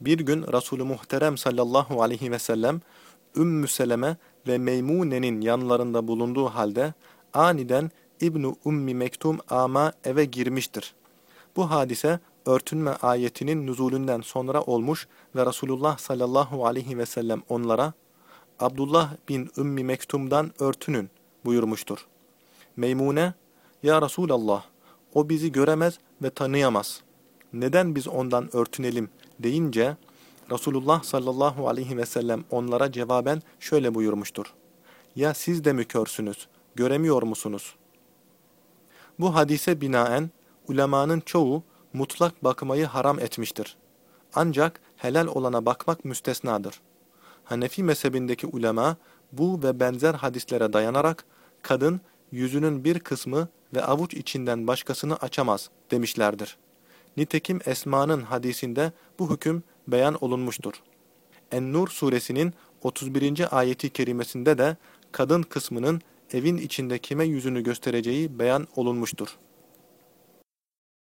Bir gün Resulü Muhterem sallallahu aleyhi ve sellem Ümmü Seleme ve Meymune'nin yanlarında bulunduğu halde aniden İbnu Ummi Mektum ama eve girmiştir. Bu hadise örtünme ayetinin nüzulünden sonra olmuş ve Resulullah sallallahu aleyhi ve sellem onlara Abdullah bin Ümmi Mektum'dan örtünün buyurmuştur. Meymune, Ya Resulallah, o bizi göremez ve tanıyamaz. Neden biz ondan örtünelim deyince, Resulullah sallallahu aleyhi ve sellem onlara cevaben şöyle buyurmuştur. Ya siz de mi körsünüz, göremiyor musunuz? Bu hadise binaen, ulemanın çoğu mutlak bakmayı haram etmiştir. Ancak helal olana bakmak müstesnadır. Hanefi mezhebindeki ulema bu ve benzer hadislere dayanarak kadın yüzünün bir kısmı ve avuç içinden başkasını açamaz demişlerdir. Nitekim Esma'nın hadisinde bu hüküm beyan olunmuştur. En-Nur suresinin 31. ayeti kerimesinde de kadın kısmının evin içinde kime yüzünü göstereceği beyan olunmuştur.